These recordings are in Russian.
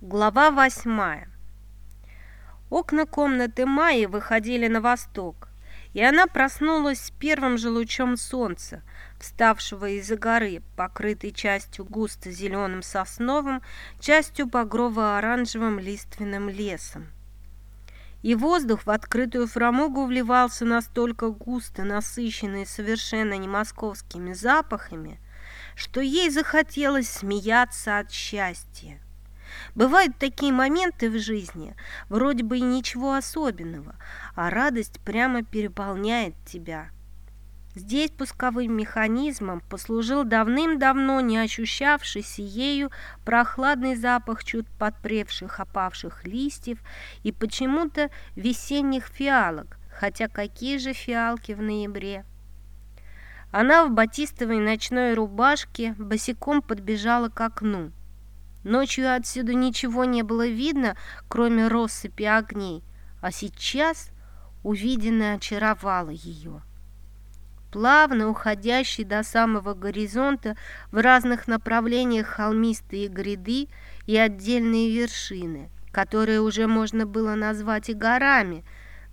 Глава восьмая. Окна комнаты Майи выходили на восток, и она проснулась с первым же лучом солнца, вставшего из-за горы, покрытой частью густо зеленым сосновым, частью багрово-оранжевым лиственным лесом. И воздух в открытую фрамугу вливался настолько густо, насыщенный совершенно не московскими запахами, что ей захотелось смеяться от счастья. Бывают такие моменты в жизни, вроде бы и ничего особенного, а радость прямо переполняет тебя. Здесь пусковым механизмом послужил давным-давно не ощущавшийся ею прохладный запах чуть подпревших опавших листьев и почему-то весенних фиалок, хотя какие же фиалки в ноябре. Она в батистовой ночной рубашке босиком подбежала к окну. Ночью отсюда ничего не было видно, кроме россыпи огней, а сейчас увиденное очаровало ее. Плавно уходящие до самого горизонта в разных направлениях холмистые гряды и отдельные вершины, которые уже можно было назвать и горами,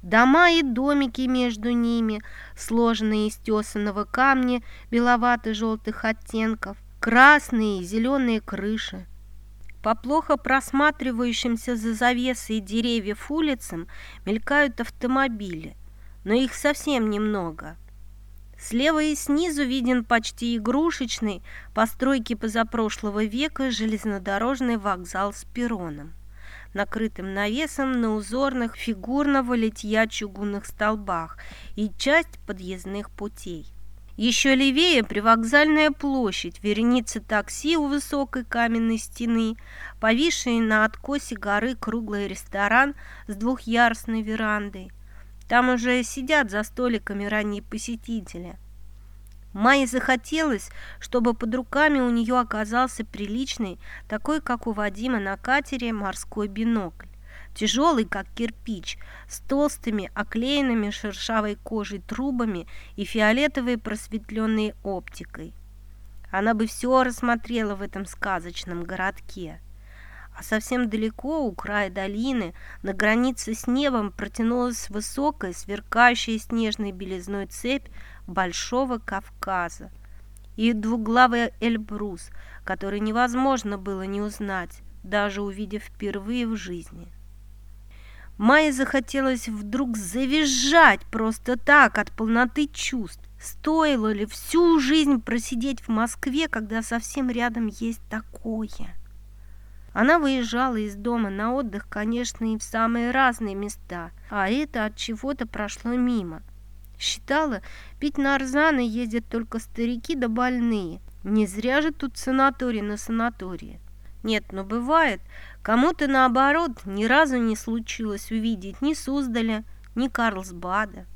дома и домики между ними, сложенные из тесаного камня беловато-желтых оттенков, красные и зеленые крыши. По плохо просматривающимся за завесой деревьев улицам мелькают автомобили, но их совсем немного. Слева и снизу виден почти игрушечный, постройки позапрошлого века железнодорожный вокзал с перроном, накрытым навесом на узорных фигурного литья чугунных столбах и часть подъездных путей. Еще левее привокзальная площадь, вереница такси у высокой каменной стены, повисший на откосе горы круглый ресторан с двухъярусной верандой. Там уже сидят за столиками ранние посетители. Майе захотелось, чтобы под руками у нее оказался приличный, такой, как у Вадима на катере, морской бинокль тяжелый, как кирпич, с толстыми, оклеенными шершавой кожей трубами и фиолетовой просветленной оптикой. Она бы все рассмотрела в этом сказочном городке. А совсем далеко, у края долины, на границе с небом протянулась высокая, сверкающая снежной белизной цепь Большого Кавказа и двуглавый Эльбрус, который невозможно было не узнать, даже увидев впервые в жизни. Майе захотелось вдруг завизжать просто так, от полноты чувств. Стоило ли всю жизнь просидеть в Москве, когда совсем рядом есть такое? Она выезжала из дома на отдых, конечно, и в самые разные места, а это от чего-то прошло мимо. Считала, пить нарзаны ездят только старики да больные. Не зря же тут санаторий на санатории. Нет, но бывает, кому-то наоборот ни разу не случилось увидеть ни Суздаля, ни Карлсбада.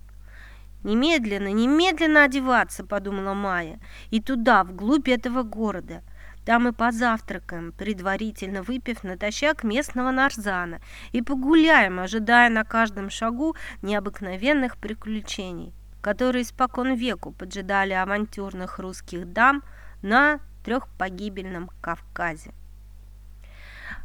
«Немедленно, немедленно одеваться», — подумала Майя, — «и туда, вглубь этого города. Там и позавтракаем, предварительно выпив натощак местного нарзана, и погуляем, ожидая на каждом шагу необыкновенных приключений, которые спокон веку поджидали авантюрных русских дам на трехпогибельном Кавказе.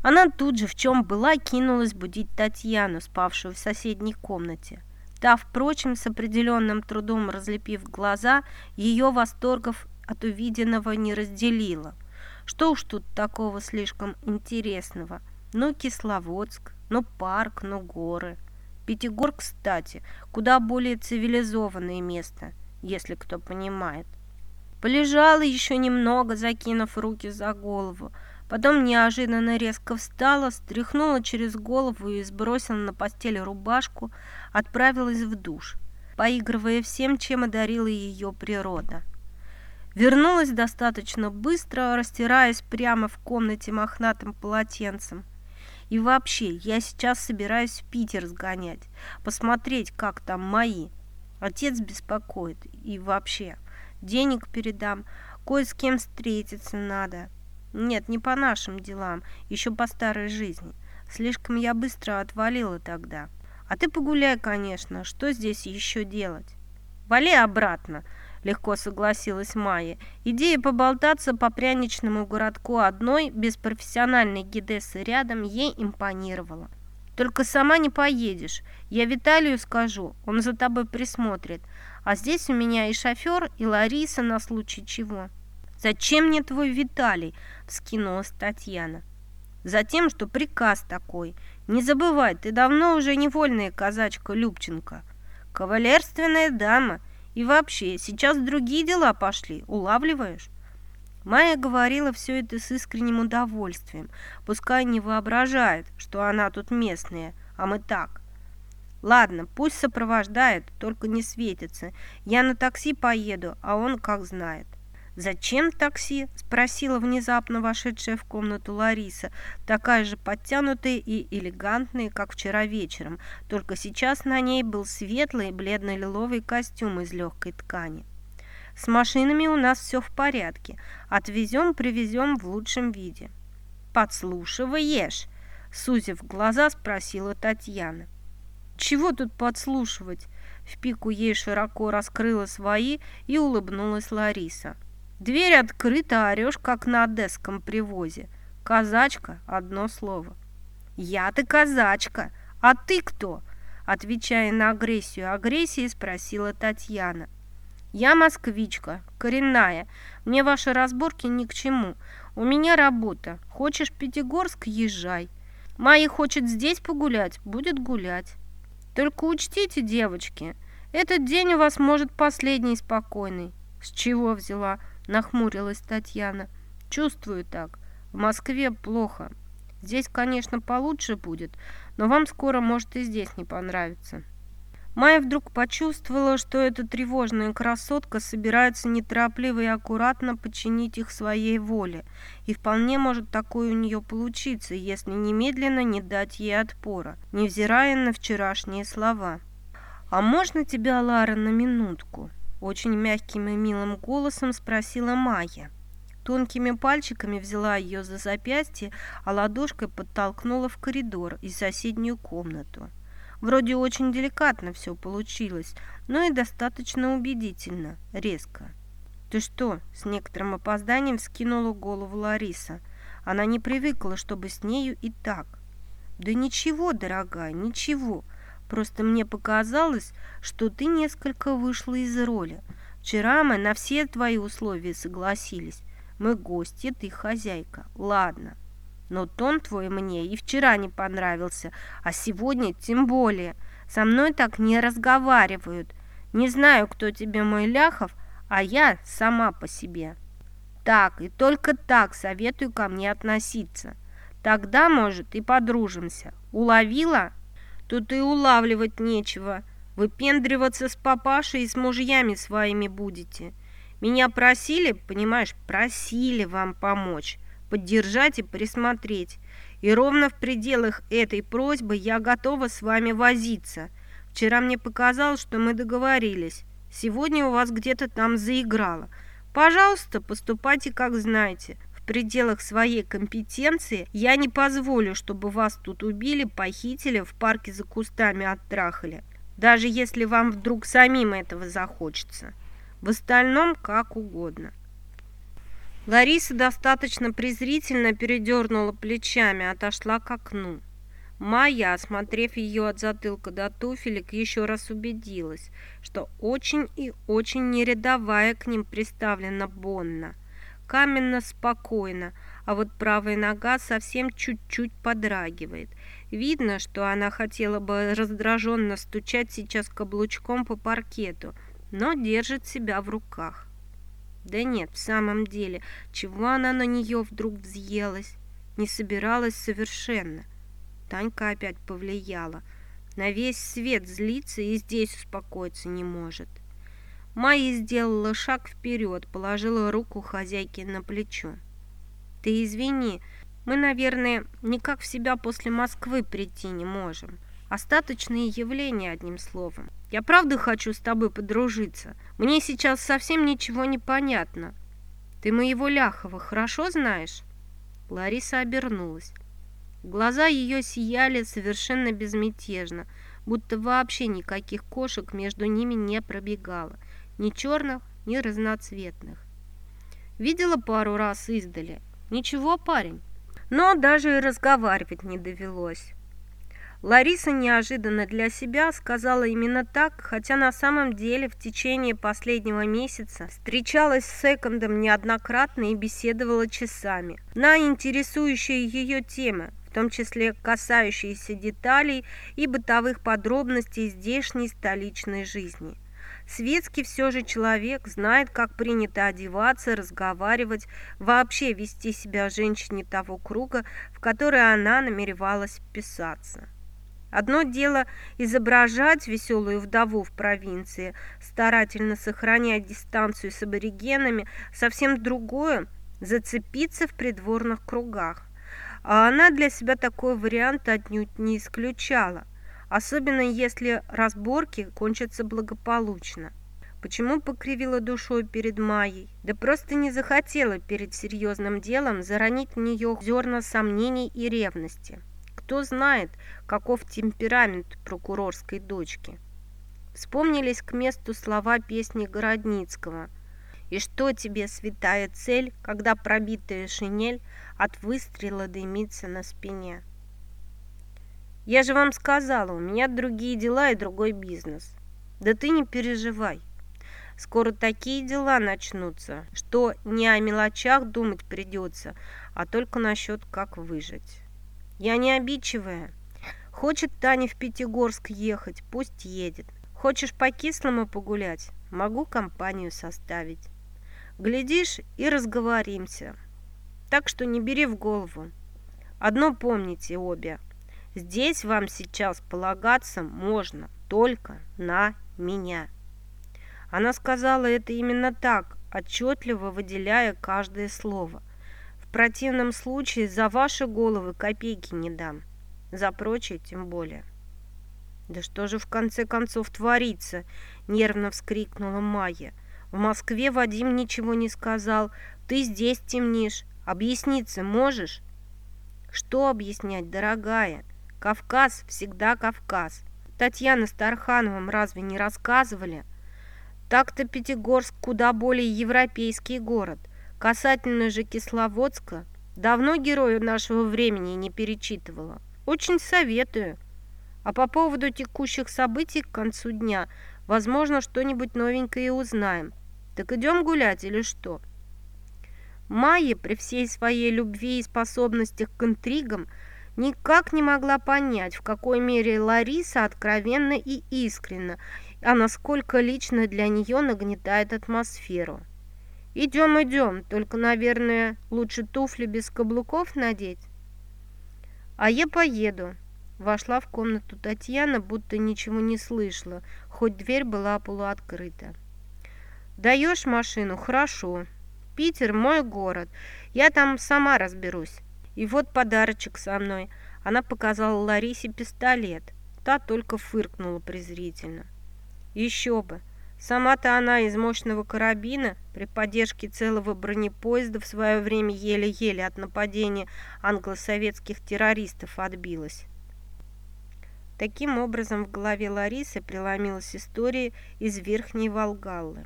Она тут же, в чем была, кинулась будить Татьяну, спавшую в соседней комнате. Та, впрочем, с определенным трудом разлепив глаза, ее восторгов от увиденного не разделила. Что уж тут такого слишком интересного? Ну, Кисловодск, ну, парк, ну, горы. Пятигор, кстати, куда более цивилизованное место, если кто понимает. Полежала еще немного, закинув руки за голову, Потом неожиданно резко встала, стряхнула через голову и сбросила на постель рубашку, отправилась в душ, поигрывая всем, чем одарила ее природа. Вернулась достаточно быстро, растираясь прямо в комнате мохнатым полотенцем. И вообще, я сейчас собираюсь в Питер сгонять, посмотреть, как там мои. Отец беспокоит. И вообще, денег передам, кое с кем встретиться надо. Нет, не по нашим делам, еще по старой жизни. Слишком я быстро отвалила тогда. А ты погуляй, конечно, что здесь еще делать? Вали обратно. легко согласилась Майя. Идея поболтаться по пряничному городку одной, без профессиональной гидессы рядом, ей импонировала. Только сама не поедешь. Я Виталию скажу, он за тобой присмотрит. А здесь у меня и шофер, и Лариса на случай чего. «Зачем мне твой Виталий?» – вскинулась Татьяна. «Затем, что приказ такой. Не забывай, ты давно уже невольная казачка Любченко. Кавалерственная дама. И вообще, сейчас другие дела пошли, улавливаешь?» Майя говорила все это с искренним удовольствием, пускай не воображает, что она тут местная, а мы так. Ладно, пусть сопровождает, только не светится. Я на такси поеду, а он как знает. «Зачем такси?» – спросила внезапно вошедшая в комнату Лариса, такая же подтянутая и элегантная, как вчера вечером, только сейчас на ней был светлый бледно-лиловый костюм из легкой ткани. С машинами у нас все в порядке. Отвезем, привезем в лучшем виде. Подслушиваешь? Сузив глаза, спросила Татьяна. Чего тут подслушивать? В пику ей широко раскрыла свои и улыбнулась Лариса. Дверь открыта, орешь, как на одесском привозе. Казачка – одно слово. Я ты казачка, а ты кто? Отвечая на агрессию агрессии, спросила Татьяна. Я москвичка, коренная. Мне ваши разборки ни к чему. У меня работа. Хочешь Пятигорск – езжай. Майя хочет здесь погулять, будет гулять. Только учтите, девочки, этот день у вас может последний спокойный. С чего взяла? Нахмурилась Татьяна. Чувствую так. В Москве плохо. Здесь, конечно, получше будет, но вам скоро может и здесь не понравиться. Майя вдруг почувствовала, что эта тревожная красотка собирается неторопливо и аккуратно подчинить их своей воле, и вполне может такое у нее получиться, если немедленно не дать ей отпора, невзирая на вчерашние слова. «А можно тебя, Лара, на минутку?» Очень мягким и милым голосом спросила Майя. Тонкими пальчиками взяла ее за запястье, а ладошкой подтолкнула в коридор и соседнюю комнату. Вроде очень деликатно все получилось, но и достаточно убедительно, резко. «Ты что?» – с некоторым опозданием вскинула голову Лариса. Она не привыкла, чтобы с нею и так. «Да ничего, дорогая, ничего. Просто мне показалось, что ты несколько вышла из роли. Вчера мы на все твои условия согласились. Мы гости, ты хозяйка. Ладно, но тон твой мне и вчера не понравился, а сегодня тем более. Со мной так не разговаривают. Не знаю, кто тебе мой Ляхов, а я сама по себе. Так и только так советую ко мне относиться. Тогда, может, и подружимся. Уловила? Тут и улавливать нечего. Выпендриваться с папашей и с мужьями своими будете. Меня просили, понимаешь, просили вам помочь поддержать и присмотреть. И ровно в пределах этой просьбы я готова с вами возиться. Вчера мне показалось, что мы договорились. Сегодня у вас где-то там заиграло. Пожалуйста, поступайте как знаете. Пределах своей компетенции я не позволю, чтобы вас тут убили, похитили, в парке за кустами оттрахали. Даже если вам вдруг самим этого захочется. В остальном как угодно. Лариса достаточно презрительно передернула плечами, отошла к окну. Майя, осмотрев ее от затылка до туфелек, еще раз убедилась, что очень и очень нерядовая к ним приставлена Бонна. Каменно спокойно, а вот правая нога совсем чуть-чуть подрагивает. Видно, что она хотела бы раздраженно стучать сейчас каблучком по паркету, но держит себя в руках. Да нет, в самом деле, чего она на нее вдруг взъелась? Не собиралась совершенно. Танька опять повлияла. На весь свет злится и здесь успокоиться не может. Майя сделала шаг вперед, положила руку хозяйке на плечо. «Ты извини, мы, наверное, никак в себя после Москвы прийти не можем. Остаточные явления, одним словом. Я правда хочу с тобой подружиться. Мне сейчас совсем ничего не понятно. Ты моего Ляхова хорошо знаешь?» Лариса обернулась. Глаза ее сияли совершенно безмятежно, будто вообще никаких кошек между ними не пробегало. Ни черных, ни разноцветных. Видела пару раз издали. Ничего, парень. Но даже и разговаривать не довелось. Лариса неожиданно для себя сказала именно так, хотя на самом деле в течение последнего месяца встречалась с Секондом неоднократно и беседовала часами на интересующие ее темы, в том числе касающиеся деталей и бытовых подробностей здешней столичной жизни. Светский все же человек, знает, как принято одеваться, разговаривать, вообще вести себя женщине того круга, в который она намеревалась вписаться. Одно дело изображать веселую вдову в провинции, старательно сохранять дистанцию с аборигенами, совсем другое – зацепиться в придворных кругах. А она для себя такой вариант отнюдь не исключала, особенно если разборки кончатся благополучно. Почему покривила душой перед Майей? Да просто не захотела перед серьезным делом заронить в нее зерна сомнений и ревности. Кто знает, каков темперамент прокурорской дочки. Вспомнились к месту слова песни Городницкого. «И что тебе, святая цель, когда пробитая шинель от выстрела дымится на спине?» «Я же вам сказала, у меня другие дела и другой бизнес. Да ты не переживай. Скоро такие дела начнутся, что не о мелочах думать придется, а только насчет как выжить». Я не обидчивая. Хочет Таня в Пятигорск ехать, пусть едет. Хочешь по-кислому погулять? Могу компанию составить. Глядишь и разговоримся. Так что не бери в голову. Одно помните обе. Здесь вам сейчас полагаться можно только на меня. Она сказала это именно так, отчетливо выделяя каждое слово – противном случае за ваши головы копейки не дам. За прочие тем более. «Да что же в конце концов творится?» – нервно вскрикнула Майя. «В Москве Вадим ничего не сказал. Ты здесь темнишь. Объясниться можешь?» «Что объяснять, дорогая? Кавказ всегда Кавказ. Татьяна с разве не рассказывали?» Так-то Пятигорск куда более европейский город – Касательно же Кисловодска, давно герою нашего времени не перечитывала. Очень советую. А по поводу текущих событий к концу дня, возможно, что-нибудь новенькое узнаем. Так идем гулять или что? Майя при всей своей любви и способностях к интригам никак не могла понять, в какой мере Лариса откровенно и искренна, а насколько лично для нее нагнетает атмосферу. «Идем, идем, только, наверное, лучше туфли без каблуков надеть». «А я поеду», – вошла в комнату Татьяна, будто ничего не слышала, хоть дверь была полуоткрыта. «Даешь машину? Хорошо. Питер – мой город. Я там сама разберусь. И вот подарочек со мной». Она показала Ларисе пистолет. Та только фыркнула презрительно. «Еще бы! Сама-то она из мощного карабина при поддержке целого бронепоезда в свое время еле-еле от нападения англосоветских террористов отбилась. Таким образом в голове Ларисы преломилась история из Верхней Волгаллы.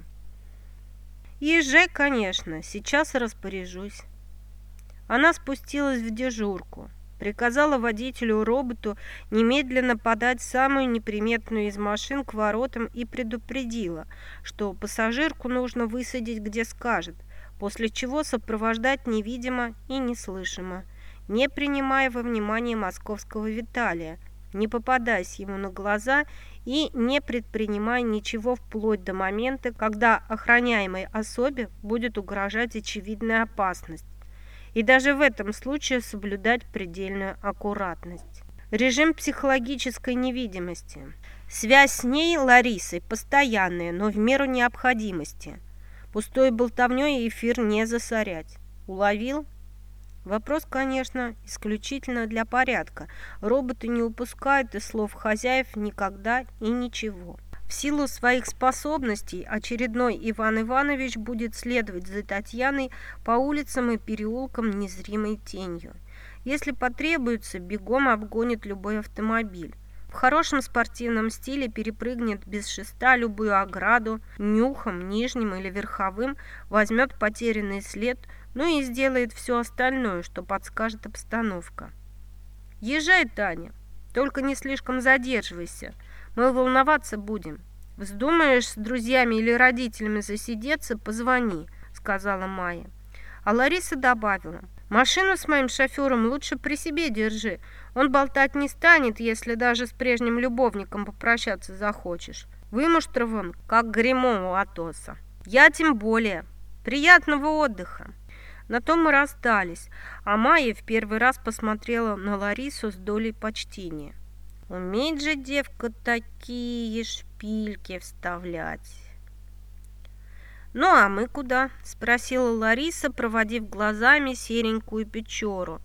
«Езжай, конечно, сейчас распоряжусь». Она спустилась в дежурку приказала водителю-роботу немедленно подать самую неприметную из машин к воротам и предупредила, что пассажирку нужно высадить где скажет, после чего сопровождать невидимо и неслышимо, не принимая во внимание московского Виталия, не попадаясь ему на глаза и не предпринимая ничего вплоть до момента, когда охраняемой особе будет угрожать очевидная опасность и даже в этом случае соблюдать предельную аккуратность. Режим психологической невидимости. Связь с ней, Ларисой, постоянная, но в меру необходимости. Пустой болтовней эфир не засорять. Уловил? Вопрос, конечно, исключительно для порядка. Роботы не упускают из слов хозяев никогда и ничего. В силу своих способностей очередной Иван Иванович будет следовать за Татьяной по улицам и переулкам незримой тенью. Если потребуется, бегом обгонит любой автомобиль. В хорошем спортивном стиле перепрыгнет без шеста любую ограду, нюхом, нижним или верховым, возьмет потерянный след, ну и сделает все остальное, что подскажет обстановка. Езжай, Таня, только не слишком задерживайся, мы волноваться будем. Вздумаешь с друзьями или родителями засидеться, позвони, сказала Майя. А Лариса добавила, машину с моим шофером лучше при себе держи, он болтать не станет, если даже с прежним любовником попрощаться захочешь. Вымуштрован, как гремо у Атоса. Я тем более. Приятного отдыха. На том мы расстались, а Майя в первый раз посмотрела на Ларису с долей почтения. Умеет же девка такие шпильки вставлять. «Ну, а мы куда?» – спросила Лариса, проводив глазами серенькую печору.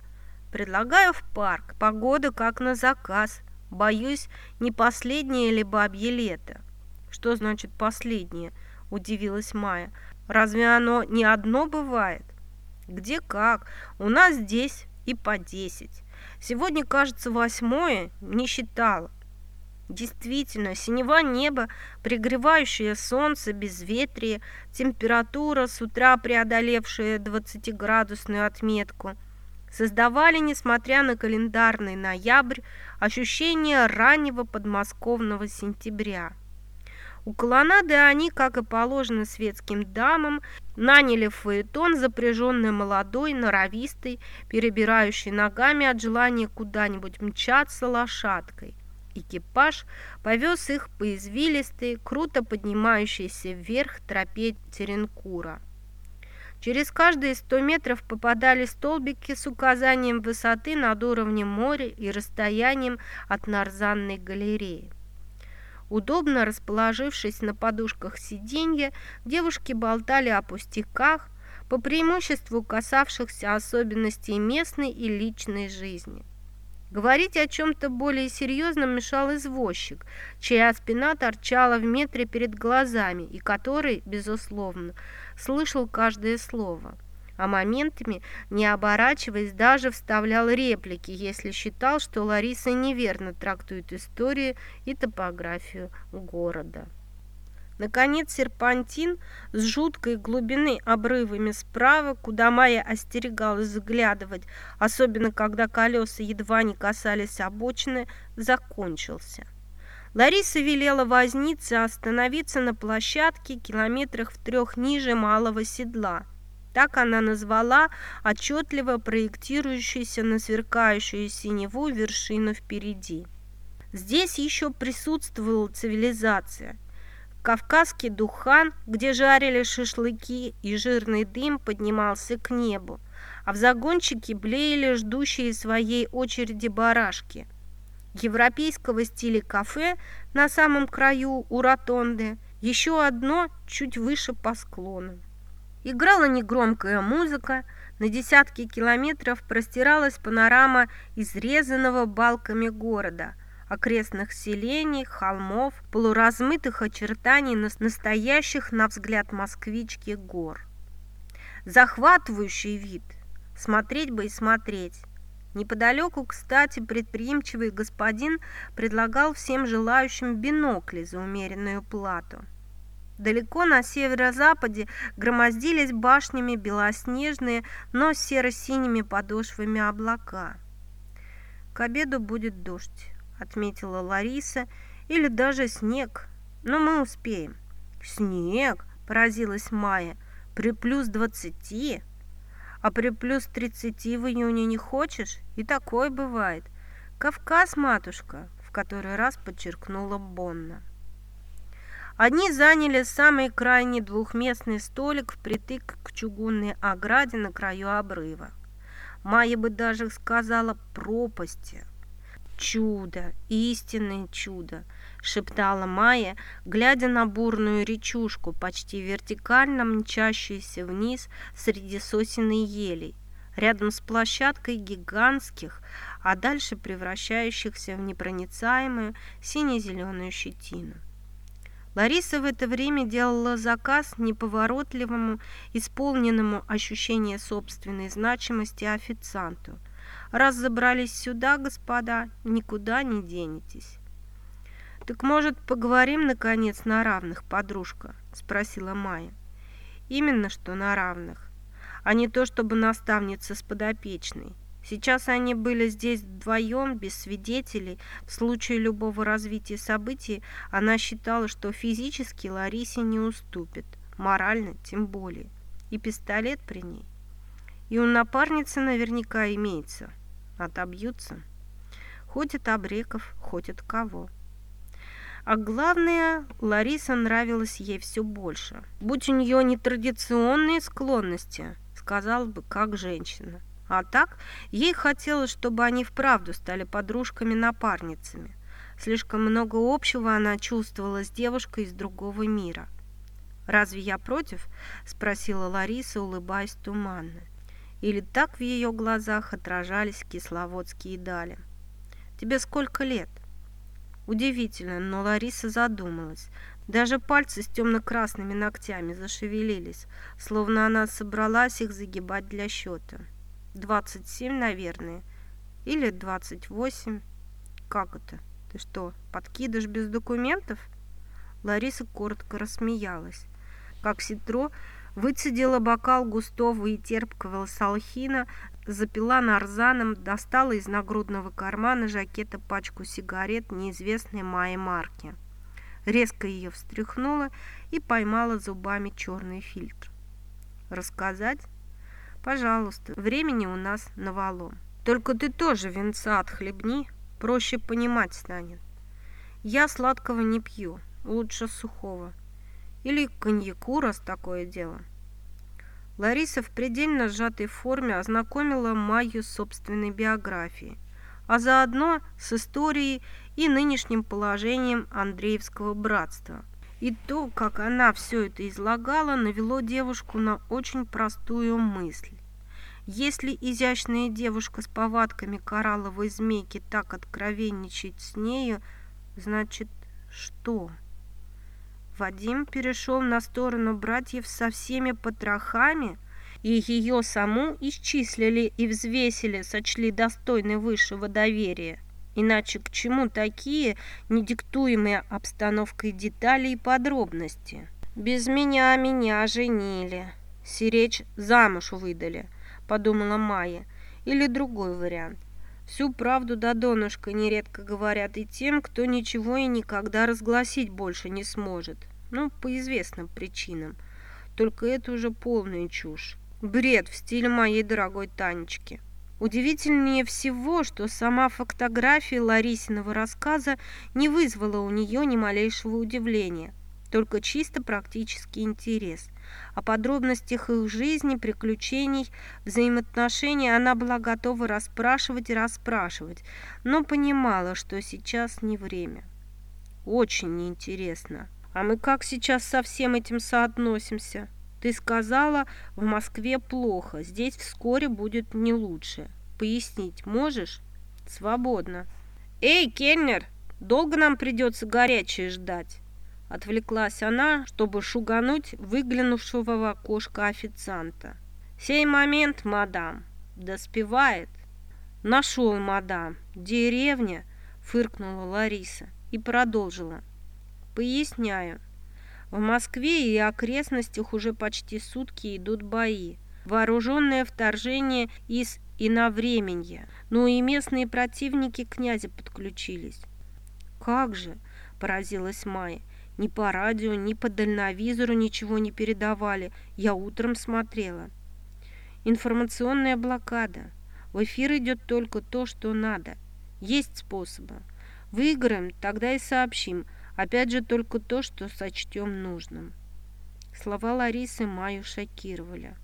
Предлагаю в парк. Погода как на заказ. Боюсь, не последнее ли бабье лето. Что значит последнее? Удивилась Майя. Разве оно не одно бывает? Где как? У нас здесь и по десять. Сегодня, кажется, восьмое, не считала. Действительно, синева неба, пригревающее солнце, безветрие, температура, с утра преодолевшая 20-градусную отметку – создавали, несмотря на календарный ноябрь, ощущение раннего подмосковного сентября. У колоннады они, как и положено светским дамам, наняли фаэтон, запряженный молодой, норовистой, перебирающей ногами от желания куда-нибудь мчаться лошадкой. Экипаж повез их по извилистой, круто поднимающейся вверх тропе Теренкура. Через каждые 100 метров попадали столбики с указанием высоты над уровнем моря и расстоянием от нарзанной галереи. Удобно расположившись на подушках сиденья, девушки болтали о пустяках, по преимуществу касавшихся особенностей местной и личной жизни. Говорить о чем-то более серьезном мешал извозчик, чья спина торчала в метре перед глазами и который, безусловно, слышал каждое слово. А моментами, не оборачиваясь, даже вставлял реплики, если считал, что Лариса неверно трактует историю и топографию города. Наконец серпантин с жуткой глубины обрывами справа, куда Майя остерегалась заглядывать, особенно когда колеса едва не касались обочины, закончился. Лариса велела вознице остановиться на площадке километрах в трех ниже малого седла. Так она назвала отчетливо проектирующуюся на сверкающую синеву вершину впереди. Здесь еще присутствовала цивилизация. Кавказский духан, где жарили шашлыки и жирный дым поднимался к небу, а в загончике блеяли ждущие своей очереди барашки. Европейского стиля кафе на самом краю у ротонды, еще одно чуть выше по склону. Играла негромкая музыка, на десятки километров простиралась панорама изрезанного балками города – окрестных селений, холмов, полуразмытых очертаний настоящих, на взгляд москвички, гор. Захватывающий вид. Смотреть бы и смотреть. Неподалеку, кстати, предприимчивый господин предлагал всем желающим бинокли за умеренную плату. Далеко на северо-западе громоздились башнями белоснежные, но серо-синими подошвами облака. К обеду будет дождь отметила Лариса, или даже снег. Но мы успеем. Снег, поразилась Майя, при плюс двадцати? А при плюс тридцати в июне не хочешь? И такое бывает. Кавказ, матушка, в который раз подчеркнула Бонна. Одни заняли самый крайний двухместный столик впритык к чугунной ограде на краю обрыва. Майя бы даже сказала пропасти – «Чудо, истинное чудо!» – шептала Майя, глядя на бурную речушку, почти вертикально мчащуюся вниз среди сосен и елей, рядом с площадкой гигантских, а дальше превращающихся в непроницаемую сине-зеленую щетину. Лариса в это время делала заказ неповоротливому, исполненному ощущения собственной значимости официанту – Раз забрались сюда, господа, никуда не денетесь. «Так, может, поговорим, наконец, на равных, подружка?» – спросила Майя. «Именно что на равных, а не то, чтобы наставница с подопечной. Сейчас они были здесь вдвоем, без свидетелей. В случае любого развития событий она считала, что физически Ларисе не уступит, морально тем более. И пистолет при ней. И у напарницы наверняка имеется. Отобьются. Хоть от обреков, хоть от кого. А главное, Лариса нравилась ей все больше. Будь у нее нетрадиционные склонности, сказал бы, как женщина. А так, ей хотелось, чтобы они вправду стали подружками-напарницами. Слишком много общего она чувствовала с девушкой из другого мира. «Разве я против?» – спросила Лариса, улыбаясь туманно. Или так в ее глазах отражались кисловодские дали. «Тебе сколько лет?» Удивительно, но Лариса задумалась. Даже пальцы с темно-красными ногтями зашевелились, словно она собралась их загибать для счета. Двадцать семь, наверное. Или двадцать восемь. Как это? Ты что, подкидыш без документов? Лариса коротко рассмеялась. Как ситро выцедила бокал густого и терпкого салхина, запила нарзаном, достала из нагрудного кармана жакета пачку сигарет неизвестной Майи марки. Резко ее встряхнула и поймала зубами черный фильтр. Рассказать? Пожалуйста, времени у нас навалом. Только ты тоже венца отхлебни, проще понимать станет. Я сладкого не пью, лучше сухого. Или коньяку, раз такое дело. Лариса в предельно сжатой форме ознакомила Майю с собственной биографией, а заодно с историей и нынешним положением Андреевского братства – и то, как она все это излагала, навело девушку на очень простую мысль. Если изящная девушка с повадками коралловой змейки так откровенничает с нею, значит, что? Вадим перешел на сторону братьев со всеми потрохами, и ее саму исчислили и взвесили, сочли достойной высшего доверия. Иначе к чему такие недиктуемые обстановкой детали и подробности? Без меня меня женили. Сиречь замуж выдали, подумала Майя. Или другой вариант. Всю правду до донышка нередко говорят и тем, кто ничего и никогда разгласить больше не сможет. Ну, по известным причинам. Только это уже полная чушь. Бред в стиле моей дорогой Танечки. Удивительнее всего, что сама фотография Ларисиного рассказа не вызвала у нее ни малейшего удивления, только чисто практический интерес. О подробностях их жизни, приключений, взаимоотношений она была готова расспрашивать и расспрашивать, но понимала, что сейчас не время. Очень неинтересно. А мы как сейчас со всем этим соотносимся? Ты сказала, в Москве плохо, здесь вскоре будет не лучше. Пояснить можешь? Свободно. Эй, Кельнер, долго нам придется горячее ждать? Отвлеклась она, чтобы шугануть выглянувшего в окошко официанта. «Сей момент, мадам!» «Доспевает!» «Нашел, мадам! Деревня!» — фыркнула Лариса и продолжила. «Поясняю. В Москве и окрестностях уже почти сутки идут бои. Вооруженное вторжение из иновременья. Ну и местные противники князя подключились. «Как же!» – поразилась Майя. «Ни по радио, ни по дальновизору ничего не передавали. Я утром смотрела». «Информационная блокада. В эфир идет только то, что надо. Есть способы. Выиграем, тогда и сообщим. Опять же, только то, что сочтем нужным. Слова Ларисы Маю шокировали.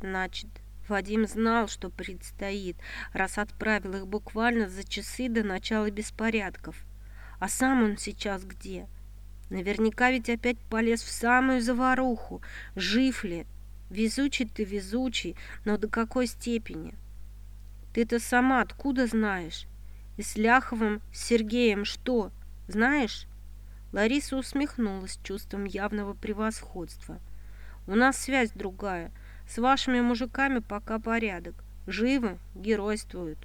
Значит, Вадим знал, что предстоит, раз отправил их буквально за часы до начала беспорядков. А сам он сейчас где? Наверняка ведь опять полез в самую заваруху. Жив ли? Везучий ты везучий, но до какой степени? Ты-то сама откуда знаешь? И с Ляховым, с Сергеем что? Знаешь? Лариса усмехнулась чувством явного превосходства. «У нас связь другая. С вашими мужиками пока порядок. Живы, геройствуют.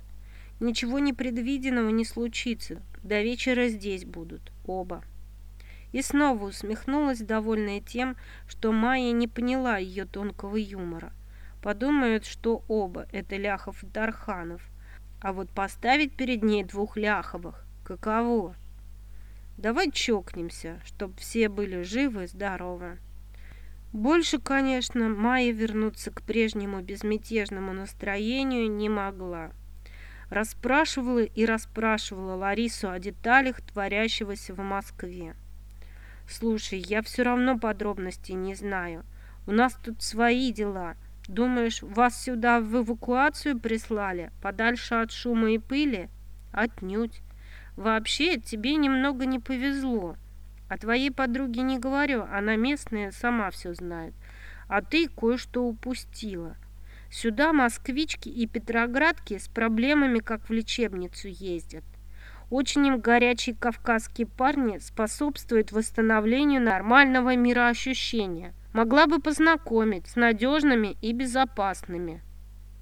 Ничего непредвиденного не случится. до вечера здесь будут, оба. И снова усмехнулась, довольная тем, что Майя не поняла ее тонкого юмора. Подумают, что оба – это Ляхов и Тарханов. А вот поставить перед ней двух Ляховых – каково? Давай чокнемся, чтоб все были живы, здоровы. Больше, конечно, Майя вернуться к прежнему безмятежному настроению не могла. Расспрашивала и расспрашивала Ларису о деталях творящегося в Москве. «Слушай, я все равно подробностей не знаю. У нас тут свои дела. Думаешь, вас сюда в эвакуацию прислали, подальше от шума и пыли? Отнюдь. Вообще, тебе немного не повезло. О твоей подруге не говорю, она местная, сама все знает. А ты кое-что упустила. Сюда москвички и петроградки с проблемами, как в лечебницу, ездят. Очень им горячие кавказские парни способствуют восстановлению нормального мироощущения. Могла бы познакомить с надежными и безопасными.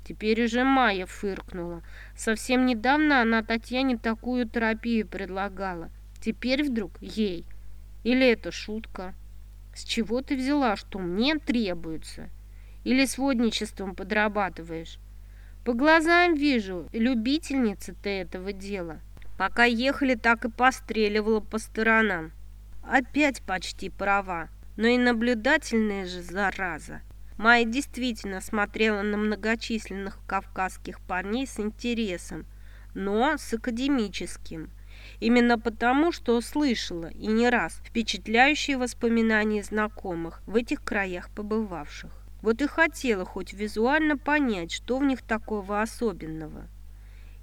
Теперь уже Майя фыркнула. Совсем недавно она Татьяне такую терапию предлагала. Теперь вдруг ей. Или это шутка? С чего ты взяла, что мне требуется? Или сводничеством подрабатываешь? По глазам вижу, любительница ты этого дела. Пока ехали, так и постреливала по сторонам. Опять почти права, но и наблюдательная же зараза. Майя действительно смотрела на многочисленных кавказских парней с интересом, но с академическим. Именно потому, что слышала и не раз впечатляющие воспоминания знакомых в этих краях побывавших. Вот и хотела хоть визуально понять, что в них такого особенного.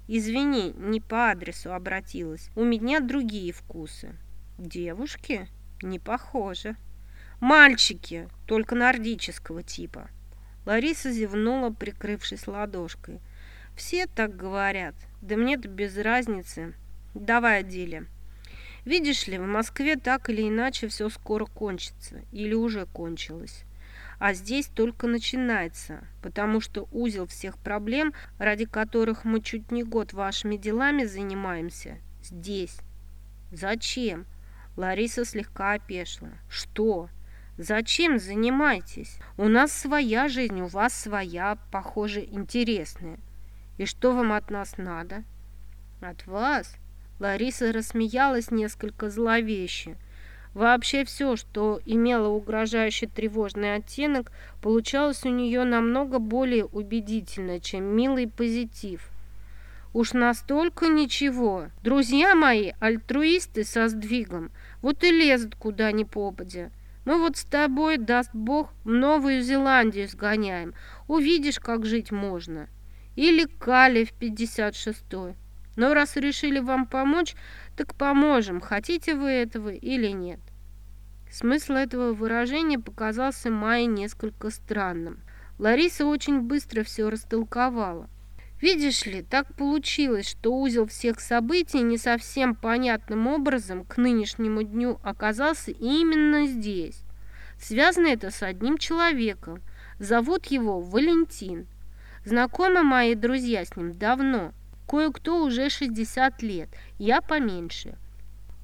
Извини, не по адресу обратилась. У меня другие вкусы. Девушки? Не похоже. Мальчики, только нордического типа. Лариса зевнула, прикрывшись ладошкой. Все так говорят. Да мне-то без разницы. Давай о деле. Видишь ли, в Москве так или иначе все скоро кончится. Или уже кончилось. А здесь только начинается, потому что узел всех проблем, ради которых мы чуть не год вашими делами занимаемся, здесь. Зачем? Лариса слегка опешила. Что? Зачем занимаетесь? У нас своя жизнь, у вас своя, похоже, интересная. И что вам от нас надо? От вас? Лариса рассмеялась несколько зловеще. Вообще все, что имело угрожающий тревожный оттенок, получалось у нее намного более убедительно, чем милый позитив. Уж настолько ничего. Друзья мои, альтруисты со сдвигом, вот и лезут куда ни попадя. Мы вот с тобой, даст Бог, в Новую Зеландию сгоняем. Увидишь, как жить можно. Или Кали в 56-й. Но раз решили вам помочь, так поможем, хотите вы этого или нет. Смысл этого выражения показался Майе несколько странным. Лариса очень быстро все растолковала. Видишь ли, так получилось, что узел всех событий не совсем понятным образом к нынешнему дню оказался именно здесь. Связано это с одним человеком. Зовут его Валентин. Знакомы мои друзья с ним давно. Кое-кто уже 60 лет, я поменьше.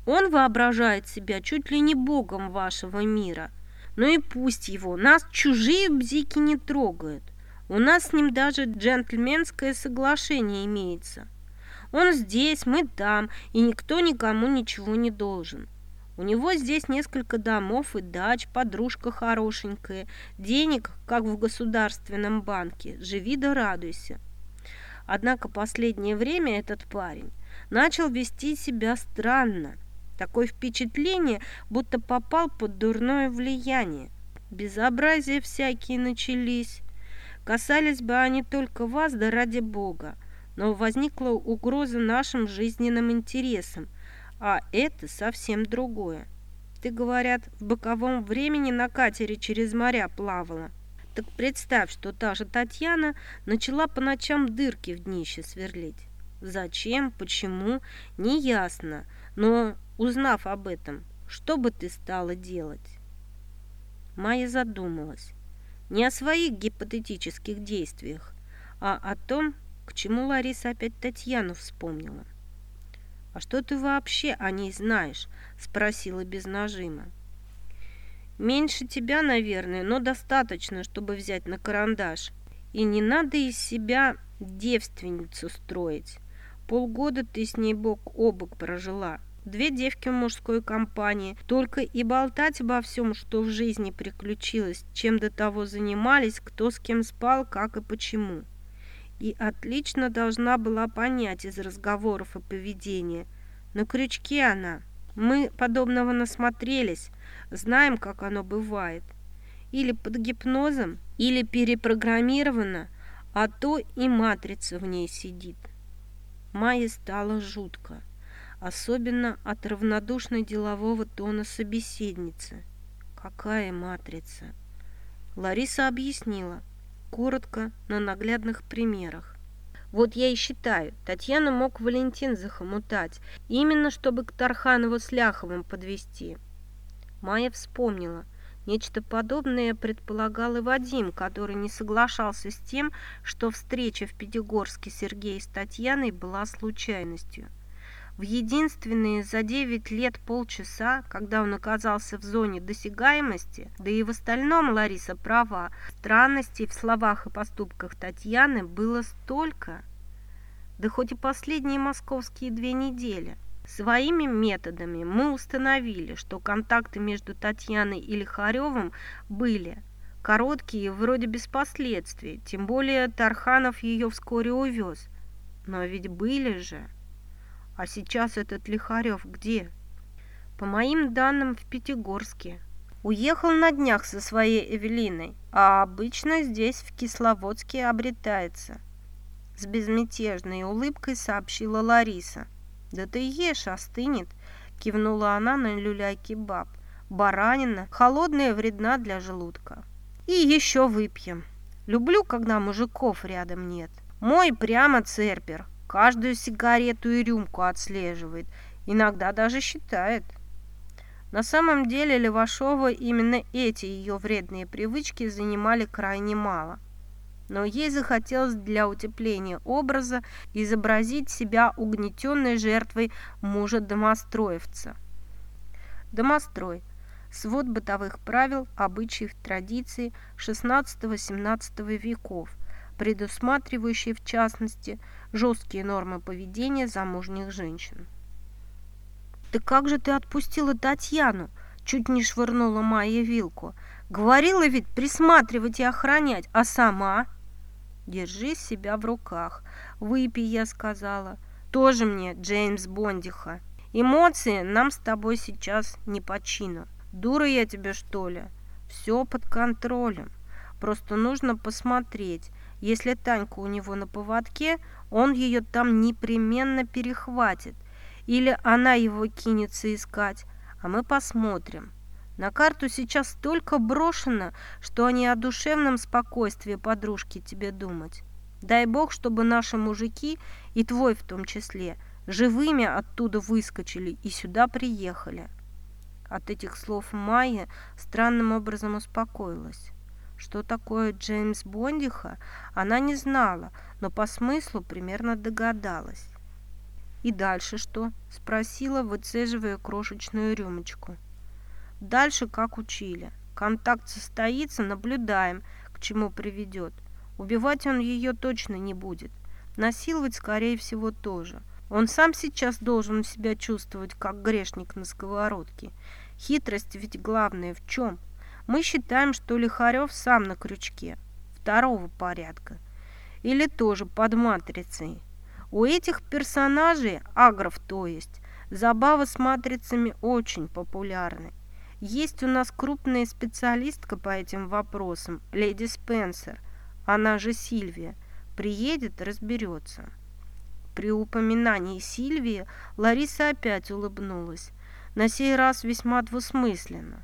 Он воображает себя чуть ли не богом вашего мира. Ну и пусть его, нас чужие бзики не трогают. У нас с ним даже джентльменское соглашение имеется. Он здесь, мы там, и никто никому ничего не должен. У него здесь несколько домов и дач, подружка хорошенькая, денег, как в государственном банке, живи да радуйся. Однако последнее время этот парень начал вести себя странно. Такое впечатление, будто попал под дурное влияние. Безобразия всякие начались. Касались бы они только вас, да ради Бога. Но возникла угроза нашим жизненным интересам, а это совсем другое. Ты, говорят, в боковом времени на катере через моря плавала. Так представь, что та же Татьяна начала по ночам дырки в днище сверлить. Зачем, почему, не ясно, но, узнав об этом, что бы ты стала делать? Майя задумалась не о своих гипотетических действиях, а о том, к чему Лариса опять Татьяну вспомнила. «А что ты вообще о ней знаешь?» – спросила без нажима. «Меньше тебя, наверное, но достаточно, чтобы взять на карандаш. И не надо из себя девственницу строить. Полгода ты с ней бок о бок прожила. Две девки в мужской компании. Только и болтать обо всем, что в жизни приключилось, чем до того занимались, кто с кем спал, как и почему. И отлично должна была понять из разговоров и поведения. На крючке она. Мы подобного насмотрелись, знаем, как оно бывает. Или под гипнозом, или перепрограммировано, а то и матрица в ней сидит. Майе стало жутко особенно от равнодушной делового тона собеседницы. Какая матрица? Лариса объяснила, коротко, на наглядных примерах. Вот я и считаю, Татьяну мог Валентин захомутать, именно чтобы к Тарханову с Ляховым подвести. Майя вспомнила. Нечто подобное предполагал и Вадим, который не соглашался с тем, что встреча в Пятигорске Сергея с Татьяной была случайностью – в единственные за 9 лет полчаса, когда он оказался в зоне досягаемости, да и в остальном Лариса права, странностей в словах и поступках Татьяны было столько. Да хоть и последние московские две недели. Своими методами мы установили, что контакты между Татьяной и Лихаревым были короткие, вроде без последствий, тем более Тарханов ее вскоре увез. Но ведь были же... А сейчас этот Лихарев где? По моим данным, в Пятигорске. Уехал на днях со своей Эвелиной, а обычно здесь, в Кисловодске, обретается. С безмятежной улыбкой сообщила Лариса. «Да ты ешь, остынет», – кивнула она на люляй-кебаб. «Баранина, холодная вредна для желудка. И еще выпьем. Люблю, когда мужиков рядом нет. Мой прямо церпер, Каждую сигарету и рюмку отслеживает, иногда даже считает. На самом деле Левашова именно эти ее вредные привычки занимали крайне мало. Но ей захотелось для утепления образа изобразить себя угнетенной жертвой мужа-домостроевца. Домострой – свод бытовых правил, обычаев, традиций XVI-XVII веков – предусматривающие в частности жесткие нормы поведения замужних женщин. «Да как же ты отпустила Татьяну?» Чуть не швырнула Майя вилку. «Говорила ведь присматривать и охранять, а сама...» «Держи себя в руках. Выпей, я сказала. Тоже мне Джеймс Бондиха. Эмоции нам с тобой сейчас не по чину. Дура я тебе, что ли? Все под контролем. Просто нужно посмотреть, если Танька у него на поводке, он ее там непременно перехватит. Или она его кинется искать, а мы посмотрим. На карту сейчас столько брошено, что они о душевном спокойствии подружки тебе думать. Дай бог, чтобы наши мужики, и твой в том числе, живыми оттуда выскочили и сюда приехали. От этих слов Майя странным образом успокоилась. Что такое Джеймс Бондиха, она не знала, но по смыслу примерно догадалась. «И дальше что?» – спросила, выцеживая крошечную рюмочку. «Дальше как учили. Контакт состоится, наблюдаем, к чему приведет. Убивать он ее точно не будет. Насиловать, скорее всего, тоже. Он сам сейчас должен себя чувствовать, как грешник на сковородке. Хитрость ведь главное в чем – мы считаем, что Лихарев сам на крючке, второго порядка, или тоже под матрицей. У этих персонажей, агров то есть, забавы с матрицами очень популярны. Есть у нас крупная специалистка по этим вопросам, леди Спенсер, она же Сильвия, приедет, разберется. При упоминании Сильвии Лариса опять улыбнулась, на сей раз весьма двусмысленно.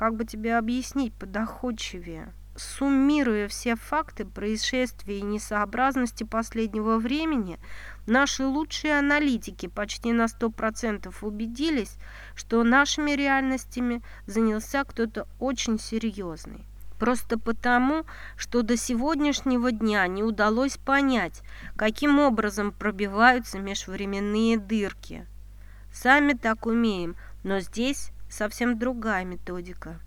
Как бы тебе объяснить подоходчивее? Суммируя все факты происшествия и несообразности последнего времени, наши лучшие аналитики почти на 100% убедились, что нашими реальностями занялся кто-то очень серьезный. Просто потому, что до сегодняшнего дня не удалось понять, каким образом пробиваются межвременные дырки – Сами так умеем, но здесь совсем другая методика.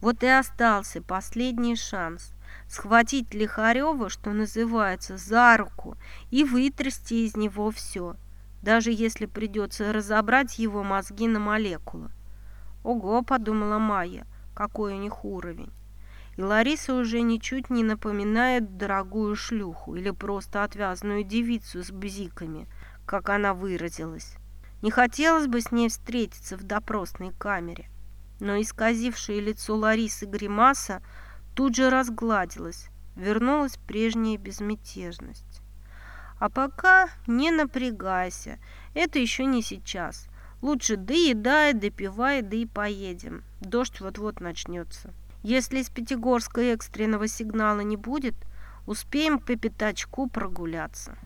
Вот и остался последний шанс схватить Лихарева, что называется, за руку и вытрясти из него все, даже если придется разобрать его мозги на молекулы. «Ого!» – подумала Майя, какой у них уровень. И Лариса уже ничуть не напоминает дорогую шлюху или просто отвязную девицу с бзиками, как она выразилась. Не хотелось бы с ней встретиться в допросной камере. Но исказившее лицо Ларисы гримаса тут же разгладилась, вернулась прежняя безмятежность. А пока не напрягайся, это еще не сейчас. Лучше доедай, допивай, да и поедем. Дождь вот-вот начнется. Если из Пятигорска экстренного сигнала не будет, успеем по пятачку прогуляться.